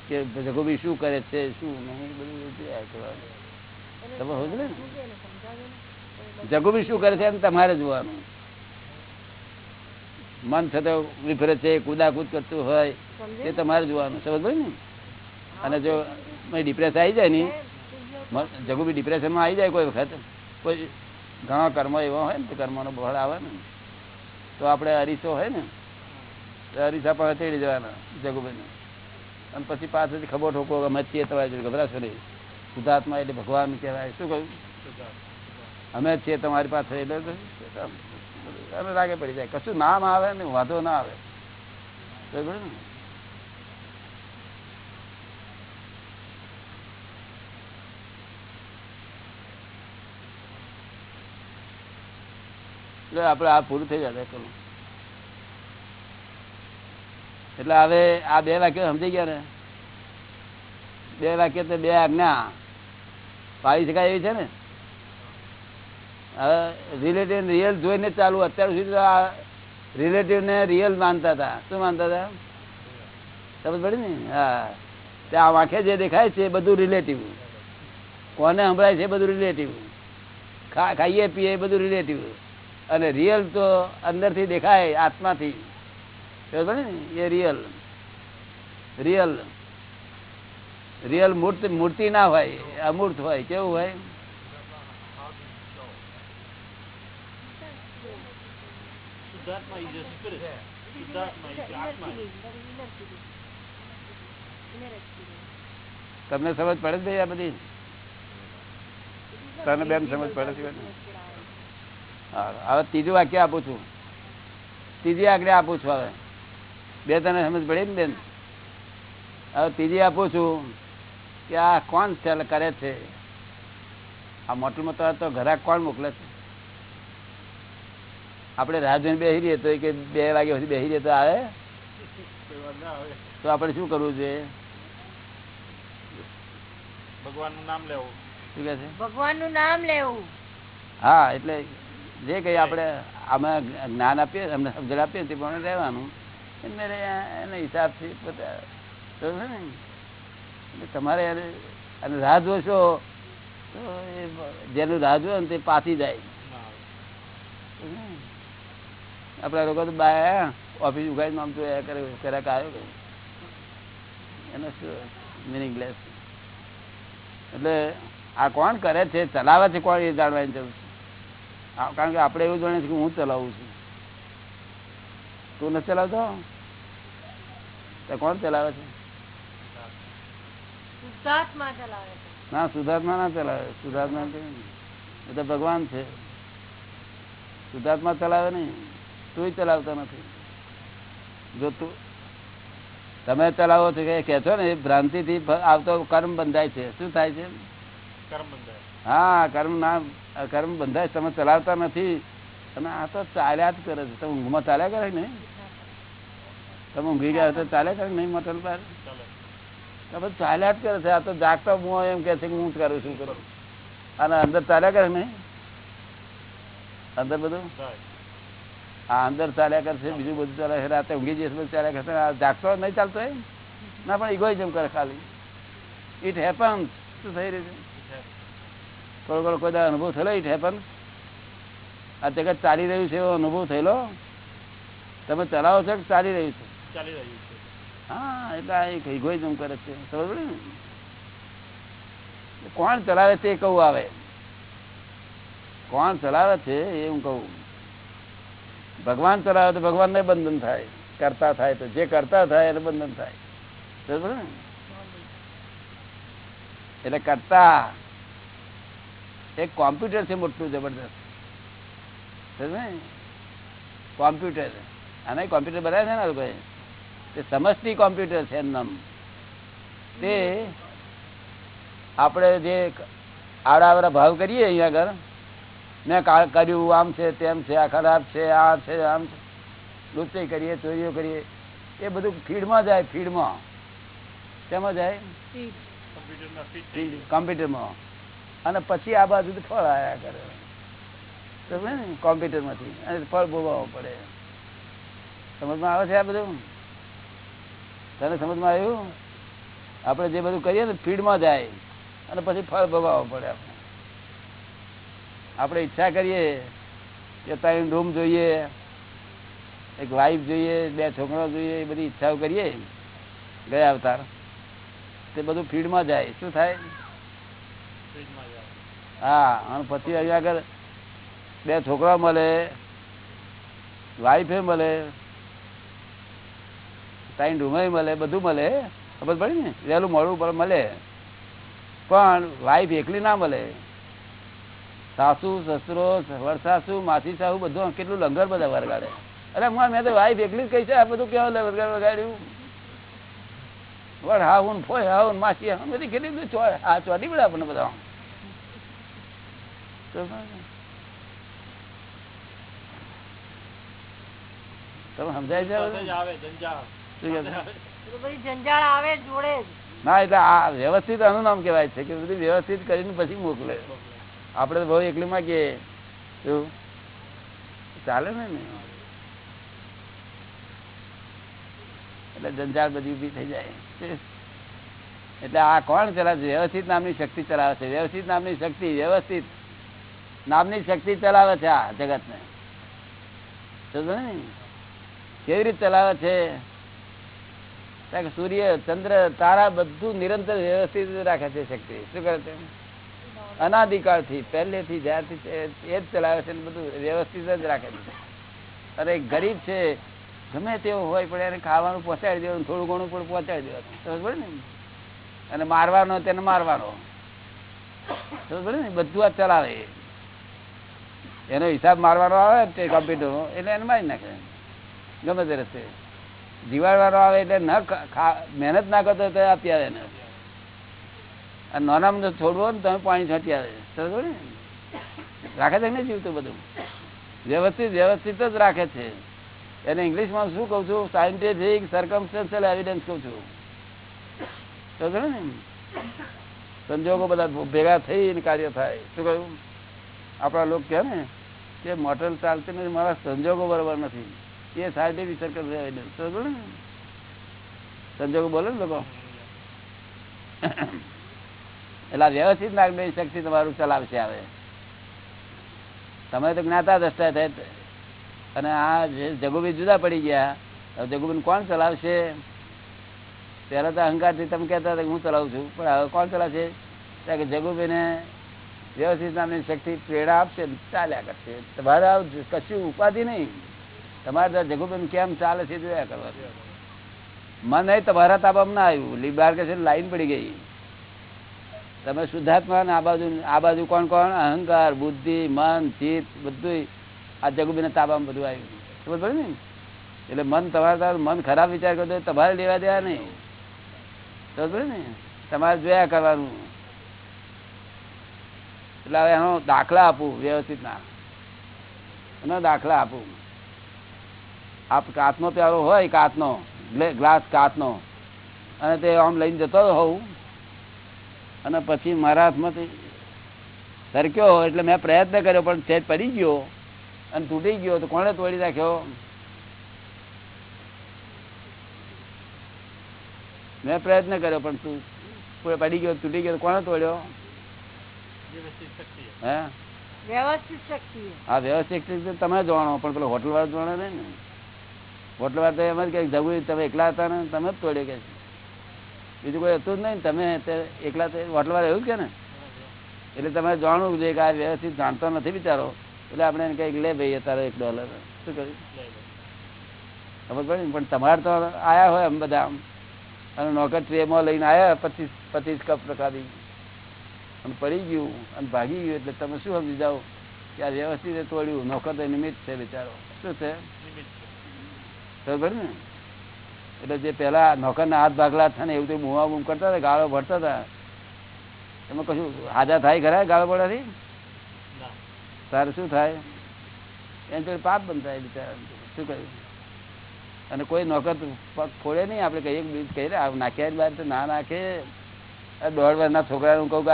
કે જગોબી શું કરે છે, શું નહીં બધું જોયા કરવાનું. તમે સમજો ને? જગુબી શું કરે છે એમ તમારે જોવાનું. મન થતો વિફરે છે, કુદાકુદ કરતું હોય, એ તમારે જોવાનું. સમજ ને? અને જો ડિપ્રેસ આવી જાય ને જગુબી ડિપ્રેશનમાં આવી જાય કોઈ વખત. કોઈ ઘણા કર્મ એવા હોય ને, તો કર્મનો બળ આવે ને. તો આપણે અરીસો હોય ને, તો અરીસા પણ તેડી જવાના જગુબીને. અને પછી પાછળથી ખબર ઠોકો અમે છીએ તમારી ગભરાશો નહીં. શુદ્ધાત્મા એટલે ભગવાન કહેવાય. શું કહ્યું? અમે જ છીએ તમારી પાસે એટલે અમે રાગે પડી જાય. કશું નામ આવે ને, વાંધો ના આવે. બરાબર ને? એટલે આ પૂરું થઈ જાય એટલે હવે આ બે વાક્યો સમજી ગયા ને? બે વાક્ય તો બે આજ્ઞા. પાડી શકાય એવી છે ને? હવે રિલેટિવ રિયલ જોઈને ચાલુ, અત્યાર સુધી તો આ રિલેટિવને રિયલ માનતા હતા. શું માનતા હતા? સમજ પડી ને? હા. આ વાંખે જે દેખાય છે એ બધું રિલેટિવ કોને સંભળાય છે બધું રિલેટિવ ખાઈએ પીએ બધું રિલેટિવ અને રિયલ તો અંદરથી દેખાય આત્માથી. ને? એ રિયલ રિયલ રિયલ મૂર્તિ મૂર્તિ ના હોય અમૂર્ત હોય કેવું હોય? તમને સમજ પડે છે આ બધી? તને બેન સમજ પડે છે હવે ત્રીજું વાક્ય આપું છું. ત્રીજી આગળ આપું છું હવે. બે તને સમજ પડી ને બેન? હવે ત્રીજી આપું છું કે આ કોણ સેલ કરે છે? આ મોટું મોટા તો ઘરાક કોણ મોકલે છે? આપણે રાહ જોઈને બેસી રહીએ તો કે બે વાગ્યા સુધી બેસી રહીએ તો આવે? તો આપણે શું કરવું છે ભગવાનનું નામ લેવું. શું કહે છે? ભગવાનનું નામ લેવું. હા એટલે જે કઈ આપણે અમે જ્ઞાન આપીએ, અમને સમજણ આપીએ તે પ્રમાણે રહેવાનું. રે- એના હિસાબથી બધા તમારે અને રાહ જોશો, તો એ જેનું રાહ જોયો ને તે પાછી જાય. આપણા લોકો તો બાય ઓફિસ ઉગાડી આમ તો કરે કર્યા આવ્યો એનો શું મિનિંગલેસ એટલે આ કોણ કરે છે? ચલાવે છે કોણ એ જાણવાની જરૂર છે? કારણ કે આપણે એવું જાણીએ છીએ કે હું ચલાવું છું. તું નથી ચલાવતો? તો કોણ ચલાવે છે? શુદ્ધાત્મા ચલાવે છે. ના સુધાર્થમાં ના ચલાવે. સુધાર્થમાં એ તો ભગવાન છે. સુધાર્થમાં ચલાવે નહીં. તું ચલાવતો નથી. જો તું તમે ચલાવો છો કે છો ને એ ભ્રાંતિથી આવતો કર્મ બંધાય છે. શું થાય છે? કર્મ બંધાય હા, કર્મ ના કર્મ બંધાય, તમે ચલાવતા નથી. અને આ તો ચાલ્યા જ કરે છે. તમે ઊંઘમાં ચાલ્યા કરે ને તમે ઊંઘી ગયા તો ચાલ્યા કરે નહીં મટલ પર? તમે ચાલ્યા જ કરે છે. આ તો જાગતો હું એમ કે છે કે હું જ કરું છું કરું? અને અંદર ચાલ્યા કરે નહીં? અંદર બધું? આ અંદર ચાલ્યા કરશે બીજું બધું ચાલે છે. રાતે ઊંઘી જશે બધું ચાલ્યા કરશે આ જાગતો નહીં ચાલતો હોય ના, પણ ઇગોઇઝમ કરે ખાલી. ઇટ હેપન્સ શું થઈ રહ્યું છે? થોડો ઘણો કોઈ અનુભવ થયેલો છે પણ આ જગત ચાલી રહ્યું છે એવો અનુભવ થયેલો. તમે ચલાવો છો કે ચાલી રહ્યું છે? ચાલી રહ્યું છે. હા એટલે આ એક જમ કરે છે. સમજ ને? કોણ ચલાવે છે એ કહું આવે. કોણ ચલાવે છે એ હું કહું. ભગવાન ચલાવે તો ભગવાનને બંધન થાય. કરતા થાય તો જે કરતા થાય એને બંધન થાય. સમજ ને? એટલે કરતા એક કોમ્પ્યુટર છે મોટું જબરદસ્ત. કોમ્પ્યુટર આને કોમ્પ્યુટર બનાવે છે ને લોકોએ તે સમજતી કોમ્પ્યુટર છે એનું તે આપણે જે આવડાવડા ભાવ કરીએ અહીંયા આગળ મેં કા- કર્યું આમ છે તેમ છે આ ખરાબ છે આ છે આમ છે લુચ્ચાઈ કરીએ ચોરીઓ કરીએ એ બધું ફીડમાં જાય ફીડમાં. તેમાં જાય? કોમ્પ્યુટરમાં અને પછી આ બાજુ ફળ આવ્યા કરે. સમજે ને? કોમ્પ્યુટરમાંથી. અને ફળ ભોગવવું પડે. સમજમાં આવે છે આ બધું? તને સમજમાં આવ્યું? આપણે જે બધું કરીએ ને, ફીડમાં જાય. અને પછી ફળ ભોગવવું પડે આપણે આપણે ઈચ્છા કરીએ કે ત્રણ રૂમ જોઈએ, એક વાઈફ જોઈએ, બે છોકરા જોઈએ, એ બધી ઈચ્છાઓ કરીએ. ગયા અવતાર. તે બધું ફીડમાં જાય. શું થાય? જાય હા, અને પછી અહીંયા આગળ બે છોકરા મળે વાઈફે મળે ટાઈમ રૂમે મળે, બધું મળે, ખબર પડી ને? વહેલું મળવું પણ મળે. પણ વાઈફ એકલી ના મળે. સાસુ, સસરો વરસાસુ માસી સાસુ, બધું કેટલું લંગર બધા વરગાડે. અરે હું મેં તો વાઈફ એકલી જ કહી છે, આ બધું કેવું વરગાડ વગાડ્યું વડ હાઉન ફોય હાઉન માસી હાઉન બધી કેટલી બધું આ ચોટી પડે આપણને બધા તો તમે સમજાય છે સાથે બધું? જ આવે જંજાળ શું કહે છે? તો બધી જંજાળ આવે જોડે જ. ના એટલે આ વ્યવસ્થિત આનું નામ કહેવાય છે કે બધું વ્યવસ્થિત કરીને પછી મોકલે. આપડે બહુ એકલી માંગીએ શું? ચાલે ને ને એટલે જંજાળ બધી ઊભી થઈ જાય. એટલે આ કોણ ચલાવે છે? વ્યવસ્થિત નામની શક્તિ ચલાવે છે. વ્યવસ્થિત નામની શક્તિ વ્યવસ્થિત. નામની શક્તિ ચલાવે છે આ જગતને. ને? કેવી રીતે ચલાવે છે? સૂર્ય, ચંદ્ર, તારા બધું નિરંતર વ્યવસ્થિત રાખે છે શક્તિ. શું કરે છે? અનાદિકાળથી, પહેલેથી, જ્યારથી એ જ ચલાવે છે બધું વ્યવસ્થિત જ રાખે છે. અરે ગરીબ છે, ગમે તેવો હોય, પણ એને ખાવાનું પહોંચાડી દેવાનું, થોડું ઘણું પણ પહોંચાડી દેવાનું. ને? અને મારવાનો તેને મારવાનો. બધું આ ચલાવે. એનો હિસાબ મારવાનો આવે તે કોમ્પ્યુટર એટલે એને મારી નાખે. ગમે તે રસ્તે જીવાડવાનો આવે એટલે ન મહેનત ના કરતો તો આપી આવે એને અને નાનામાં છોડવો ને તમે પાણી છાંટી આવે સમજો ને? રાખે છે ને જીવતું બધું? વ્યવસ્થિત વ્યવસ્થિત જ રાખે છે. એને ઇંગ્લિશમાં શું કહું છું? સાયન્ટિફિક સર્કમસ્ટન્શિયલ એવિડન્સ કહું છું. સમજો ને? સંજોગો બધા ભેગા થઈને કાર્ય થાય. શું કહ્યું? આપણા લોકો કહે ને કે મોટર ચાલતી નથી, મારા સંજોગો બરોબર નથી. એ સાયન્ટિફિક સર્કલ ને? સંજોગો બોલે લોકો? એટલે વ્યવસ્થિત નાગની શક્તિ તમારું ચલાવશે આવે તમે તો જ્ઞાતા દ્રષ્ટા થાય અને આ જગુબી જુદા પડી ગયા. જગુબીન કોણ ચલાવશે? પહેલા તો અહંકારથી તમે કહેતા હતા કે હું ચલાવું છું. પણ હવે કોણ ચલાવશે? કે જગુબીને વ્યવસ્થિત નામની શક્તિ પ્રેરણા આપશે ચાલ્યા કરશે. તમારે કશું ઉપાધિ નહીં. તમારે જગુબેન કેમ ચાલે છે જોયા કરવા. મન નહીં તમારા તાબામાં ના આવ્યું. લીબાર કે છે લાઈન પડી ગઈ. તમે શુદ્ધાત્મા આ બાજુ આ બાજુ કોણ કોણ? અહંકાર, બુદ્ધિ, મન, ચિત્ત બધું આ જગુબેન તાબામાં બધું આવ્યું. ખબર પડે ને? એટલે મન તમારે તારું મન ખરાબ વિચાર કરતો તમારે લેવા દેવા નહીં. ખબર પડે ને? તમારે જોયા કરવાનું. એટલે હવે એનો દાખલા આપું, વ્યવસ્થિત ના. એનો દાખલા આપું. આપ કાચનો પ્યારો હોય, કાચનો ગ્લાસ કાચનો, અને તે આમ લઈને જતો હોઉં અને પછી મારા હાથમાંથી સરક્યો એટલે મેં પ્રયત્ન કર્યો, પણ છેદ પડી ગયો અને તૂટી ગયો, તો કોણે તોડી રાખ્યો મેં પ્રયત્ન કર્યો, પણ તું પડી ગયો, તૂટી ગયો, તો કોણે તોડ્યો? હે? વ્યવસ્થિત શક્તિ તમે જાણો પણ પેલો હોટલ વાળો જાણે નહીં ને. હોટલ વાળા તો એમ જ કે જવું તમે એકલા હતા ને તમે જ તોડ્યો કે બીજું કોઈ હતું જ નહીં તમે એકલા હોટલ વાળા એવું કે ને. એટલે તમારે જાણવું જોઈએ કે આ વ્યવસ્થિત જાણતો નથી બિચારો. એટલે આપણે એને કંઈક લે ભાઈ તારો એક ડોલર શું કર્યું? ખબર પડે પણ તમારે તો આયા હોય એમ બધા આમ. અને નોકર ટ્રેમાં લઈને આવ્યા પચીસ પચીસ કપ પ્રકારી અને પડી ગયું અને ભાગી ગયું એટલે તમે શું સમજી જાઓ કે આ વ્યવસ્થિત તોડ્યું નોકર તો નિમિત્ત છે બિચારો. શું છે? ખબર ને? એટલે જે પેલા નોકરના હાથ ભાગલા હતા ને એવું તો બુમા બૂમ કરતા હતા ગાળો ભરતા હતા. એમાં કશું હાજા થાય ખરા ગાળો પડવાથી તારે શું થાય? એમ જોડે પાપ બંધ થાય બિચારા. શું કહ્યું? અને કોઈ નોકર ફોડે નહીં આપણે કહીએ કહીએ આ નાખ્યા બહાર તો ના નાખે. દોઢ વર્ષના છોકરાનું કહું કે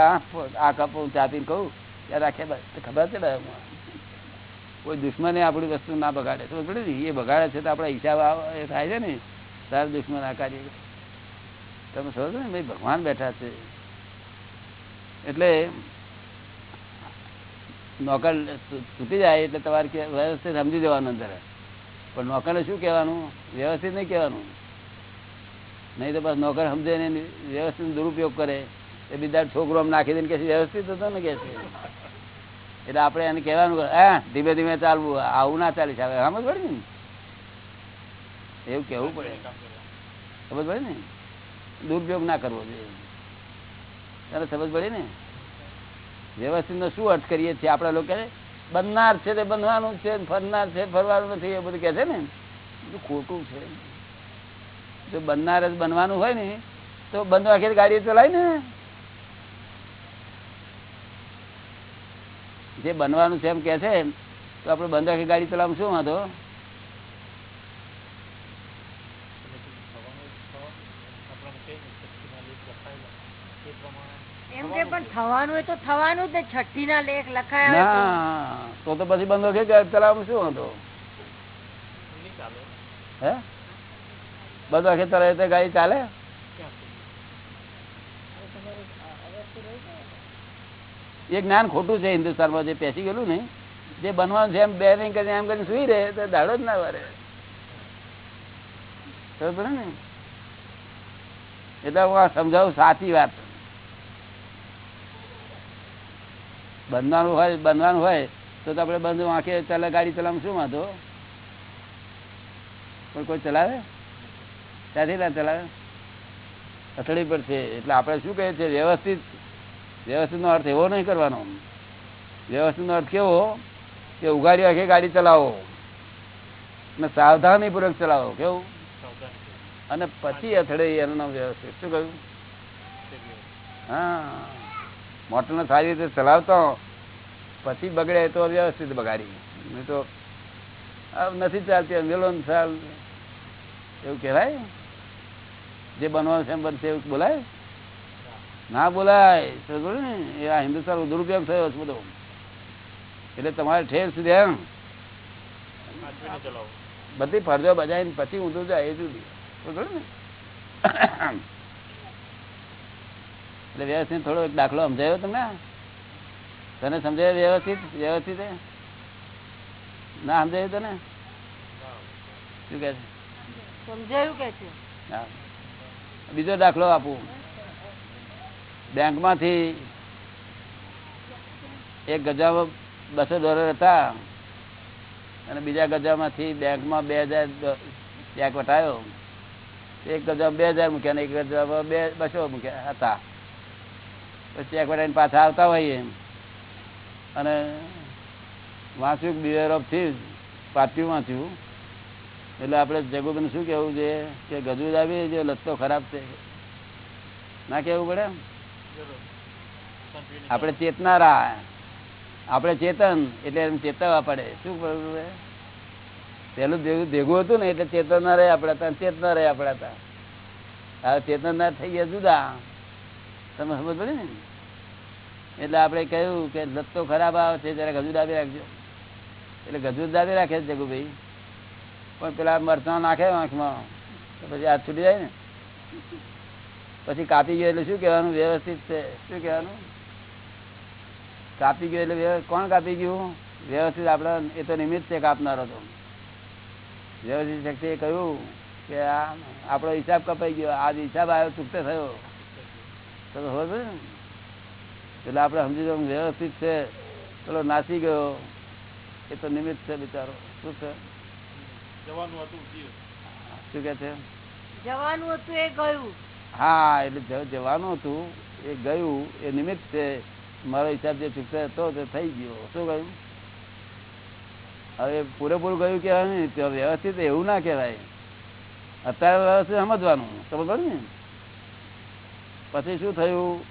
આ કપ હું ચા પીને કહું રાખ્યા ખબર છે કોઈ દુશ્મને આપણી વસ્તુ ના બગાડે. તો પડે ને, એ બગાડે છે તો આપણા હિસાબ થાય છે ને. તારા દુશ્મન આ કાર્ય તમે સમજો ને, ભાઈ ભગવાન બેઠા છે. એટલે નોકર તૂટી જાય એટલે તમારે વ્યવસ્થિત સમજી દેવાનું અંદર. પણ નોકરને શું કહેવાનું? વ્યવસ્થિત નહીં કહેવાનું. નહીં તો બસ નોકર સમજે ને વ્યવસ્થિત દુરુપયોગ કરે. એ બીજા છોકરો નાખી દઈને કે વ્યવસ્થિત હતો ને? કે એટલે આપણે એને કહેવાનું હે, ધીમે ધીમે ચાલવું, આવું ના ચાલી આવે સમજ પડે ને? એવું કહેવું પડે. સમજ પડે ને? દુરુપયોગ ના કરવો જોઈએ. ત્યારે સમજ પડી ને? વ્યવસ્થિત નો શું અર્થ કરીએ છીએ આપણા લોકો? બનનાર છે તે બનવાનું છે, ફરનાર છે, ફરવાનું નથી, એ બધું કહે છે ને? બધું ખોટું છે. જો બનનાર જ બનવાનું હોય ને તો બંધ રાખી ગાડી ચલાય ને. જે બનવાનું છે એમ કે છે તો આપણે બંધ રાખી ગાડી ચલાવવામાં શું વાંધો? એમ કે પણ થવાનું હોય તો થવાનું જ ને છઠ્ઠી ના લેખ લખાય તો. ના તો તો પછી બંધ ચલાવવાનું શું હતો હે? બંધ ખેતર તો ગાડી ચાલે? એ જ્ઞાન ખોટું છે હિન્દુસ્તાનમાં જે પેસી ગયેલું ને, જે બનવાનું છે એમ બે નહીં કરીને એમ કરીને સુઈ રહે, તો દાડો જ ના વારે. ને? એટલે હું સમજાવું સાચી વાત. બનવાનું હોય બનવાનું હોય, તો આપણે બંધ આંખે ચાલે, ગાડી ચલાવવામાં શું વાંધો? પણ કોઈ ચલાવે? ત્યાંથી ના ચલાવે અથડી પર છે. એટલે આપણે શું કહીએ છીએ વ્યવસ્થિત વ્યવસ્થિતનો અર્થ એવો નહીં કરવાનો. વ્યવસ્થિતનો અર્થ કેવો? કે ઉગાડી આખી ગાડી ચલાવો. અને સાવધાનીપૂર્વક ચલાવો. કેવું? અને પછી અથડે એનું નામ વ્યવસ્થિત. શું કહ્યું? હા. મોટરને સારી રીતે ચલાવતો. પછી બગડે તો વ્યવસ્થિત બગાડી. નહીં તો નથી ચાલતી. ને ચાલ. એવું કહેવાય? જે બનવાનું છે એમ બનશે એવું બોલાય? ના બોલાય. ને એ આ હિન્દુસ્તાન દુરુપયોગ થયો છે બધો. એટલે તમારે ઠેર સુધી એમ. બધી ફરજો બજાવીને પછી ઊંધું જાય એ જુદી ને? એટલે વ્યવસ્થિત થોડો એક દાખલો સમજાયો તમને? તને સમજાયો વ્યવસ્થિત? વ્યવસ્થિત? ના સમજાયું તને? શું કે છે? સમજાયું કે છે? હા. બીજો દાખલો આપું. બેંકમાંથી એક ગજામાં બસો ડોલર હતા અને બીજા ગજામાંથી બેંકમાં બે હજાર ચેક વટાયો એક ગજામાં બે હજાર મૂક્યા અને એક ગજામાં બે, બસો મૂક્યા હતા. પછી ચેક વટાઈને પાછા આવતા હોઈએ. અને વાંચ્યું બિયર ઓફ થીવ પાટિયું વાંચ્યું. એટલે આપણે જગુબેન શું કેવું છે? કે ગજુ આવી જે લત્તો ખરાબ છે. ના કેવું પડે આપણે ચેતનારા. આપણે ચેતન, એટલે એમ ચેતવવા પડે. શું કરવું પેલું ભેગું હતું ને, એટલે ચેતના રહે આપણા ચેત ચેતના રહે આપણા ત્યાં. હવે ચેતનના થઈ ગયા જુદા. તમે સમજ પડે ને? એટલે આપણે કહ્યું કે લત્તો ખરાબ આવે છે જરા ગજુ દાબી રાખજો. એટલે ગજુ દાબી રાખે છે જગુભાઈ. પણ પેલા મરચાં નાખે આંખમાં પછી હાથ છૂટી જાય ને. પછી કાપી ગયો એટલે શું કહેવાનું? વ્યવસ્થિત છે. શું કહેવાનું? કાપી ગયો એટલે કોણ કાપી ગયું? વ્યવસ્થિત આપણા, એ તો નિમિત્ત છે કાપનારો તો. વ્યવસ્થિત શક્તિએ કહ્યું કે આ આપણો હિસાબ કપાઈ ગયો. આજ હિસાબ આવ્યો, ચૂકતો થયો. તો હોય ને? એટલે આપણે સમજી જવું વ્યવસ્થિત છે. પેલો નાસી ગયો. એ તો નિમિત્ત છે બિચારો. શું છે? શું કે છે? જવાનું હતું એ ગયું. હા એટલે જવાનું હતું એ ગયું એ નિમિત્ત છે મારો હિસાબ જે ચૂકતો હતો તે થઈ ગયો. શું કહ્યું હવે પૂરેપૂરું ગયું કહેવાય ને તો વ્યવસ્થિત એવું ના કહેવાય. અત્યારે વ્યવસ્થિત સમજવાનું ખબર ને? પછી શું થયું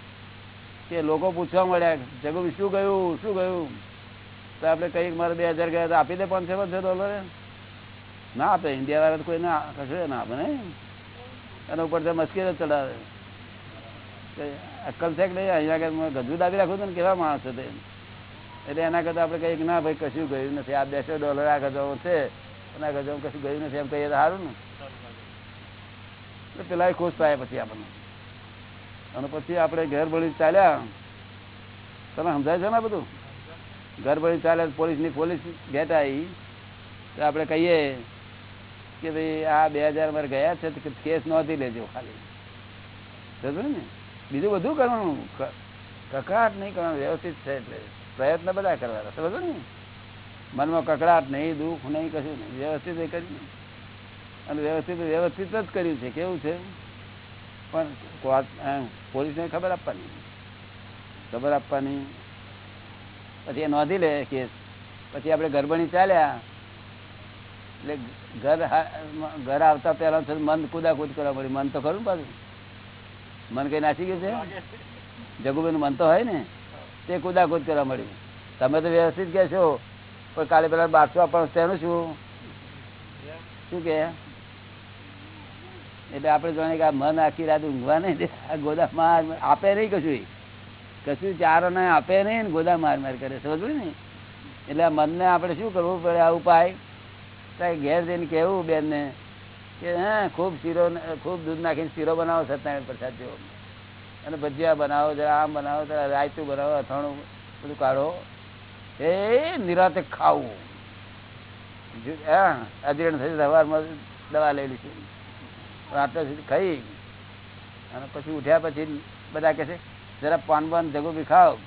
કે લોકો પૂછવા મળ્યા જગુ શું ગયું? શું ગયું? તો આપણે કઈ મારે બે હજાર ગયા તો આપી દે પાંચસો પાંચસો ડોલર. ના આપે ઇન્ડિયા વાળા કોઈ ના કશું ના આપે એના ઉપર તો મસ્કીરો ચડાવે. અક્કલ છે કે નહીં, અહીંયા આગળ ગજુ દાબી રાખું ને કેવા માણસ છે એટલે એના કરતાં આપણે કહીએ ના, ભાઈ, કશું ગયું નથી. આ બેસો ડોલર, આ ગજાઓ છે. એના ગજાઓ કશું ગયું નથી. એમ કહીએ તો સારું ને. પેલા ખુશ થાય પછી આપણને. અને પછી આપણે ઘર ભળી ચાલ્યા. તમે સમજાય છે ને બધું? ઘર ભળી ચાલ્યા, પોલીસની પોલીસ ગેટ આવી તો આપણે કહીએ કે ભાઈ, આ બે હજાર ગયા છે કેસ નોંધી લેજો ખાલી. ને? બીજું બધું કરવાનું કકડાટ નહીં કરવાનું, વ્યવસ્થિત છે એટલે પ્રયત્ન બધા કરવાના સમજો ને? મનમાં કકડાટ નહીં, દુઃખ નહીં, કશું નહીં, વ્યવસ્થિત કર્યું અને વ્યવસ્થિત વ્યવસ્થિત જ કર્યું છે, કેવું છે? પણ પોલીસને ખબર આપવાની. ખબર આપવાની. પછી એ નોંધી લે કેસ. પછી આપણે ગરબણી ચાલ્યા એટલે ઘર ઘર આવતા પહેલા મન કુદાકુદ કરવા પડી. મન તો ખરું પાછું. મન કઈ નાસી ગયું છે? જગુભાઈ મન તો હોય ને? તે કુદાકુદ કરવા મળ્યું તમે તો વ્યવસ્થિત કહેશો પણ કાલે પેલા બારસો આપવાનું તેનું શું? શું કે? એટલે આપણે જાણે કે આ મન આખી રાત ઊંઘવા નહીં આ ગોદા માર માર આપે નહીં કશું કશું ચારો ને આપે નહીં ને ગોદા માર માર કરે. સમજવું પડી ને? એટલે આ મનને આપણે શું કરવું પડે? આ ઉપાય તારે ઘેર જઈને કહેવું બેનને કે, હા, ખૂબ શીરો, ખૂબ દૂધ નાખીને શીરો બનાવો સત્યનારાયણ પ્રસાદ જેવો. અને ભજીયા બનાવો, જરા આમ બનાવો, જરા રાયતું બનાવો, અથાણું બધું કાઢો. એ નિરાતે ખાવું. હા, અજીર્ણ થઈ સવારમાં દવા લઈ લઈશું. રાત્રે સુધી ખાઈ. અને પછી ઉઠ્યા પછી બધા કહે છે, જરા પાન પાન જગો બી ખાઓ.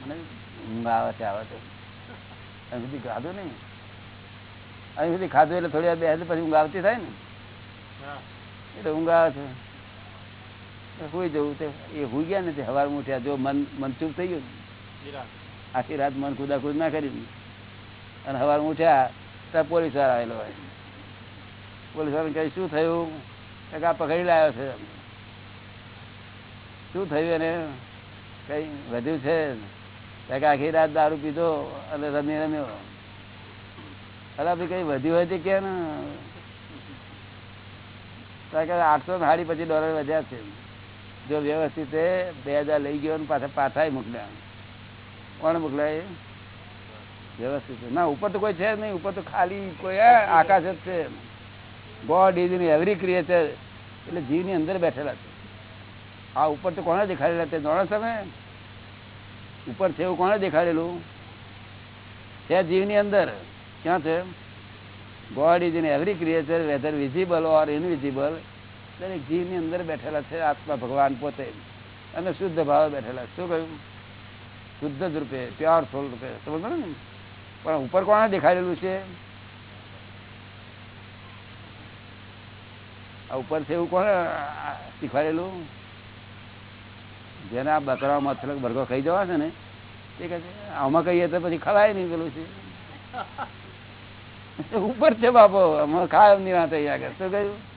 મને ઊંઘ આવે છે, આવે તો સુધી ખાધું નહીં. અહીં સુધી ખાધું એટલે થોડી વાર બેસે પછી ઊંઘ આવતી થાય ને. એટલે ઊંઘ આવે છે. સુઈ જવું તે એ હોઈ ગયા ને તે હવાર ઉઠ્યા જો મન મનચૂપ થઈ ગયું. આખી રાત મન કુદાકુદ ના કરી અને હવાર ઉઠ્યા ત્યાં પોલીસવાળા આવેલો હોય. પોલીસ વાળાને કહે શું થયું? આ પકડી લાવ્યો છે. શું થયું એને? કઈ વધ્યું છે? તો કે આખી રાત દારૂ પીધો અને રમી રમ્યો. અલા કઈ વધ્યું હોય કે આઠસો સાડી પછી ડોલર વધ્યા છે. જો વ્યવસ્થિત એ બે હજાર લઈ ગયો પાછા પાછા મોકલ્યા. કોણ મોકલાય વ્યવસ્થિત ના, ઉપર તો કોઈ છે નહીં. ઉપર તો ખાલી કોઈ આકાશ જ છે. God is in every creature એટલે જીવની અંદર બેઠેલા છે. આ ઉપર તો કોણે દેખાડેલા તે જાણો તમે? ઉપર છે એવું કોણે દેખાડેલું? છે જીવની અંદર. ક્યાં છે? God is in every creature whether visible or invisible દરેક જીવની અંદર બેઠેલા છે, આત્મા ભગવાન પોતે. અને શુદ્ધ ભાવે બેઠેલા શું કહ્યું? શુદ્ધ જ રૂપે પ્યોર સોલ રૂપે. સમજ ને? પણ ઉપર કોણે દેખાડેલું છે? આ ઉપર છે એવું કોણે શીખવાડેલું? જેને આ બકરા મથલક ભરગો ખાઈ જવા છે ને, તે કહે છે, આમાં કહીએ તો પછી ખવાય નહીં પેલું છે. ઉપર છે બાપો અમે વાત અહીંયા આગળ. શું કહ્યું?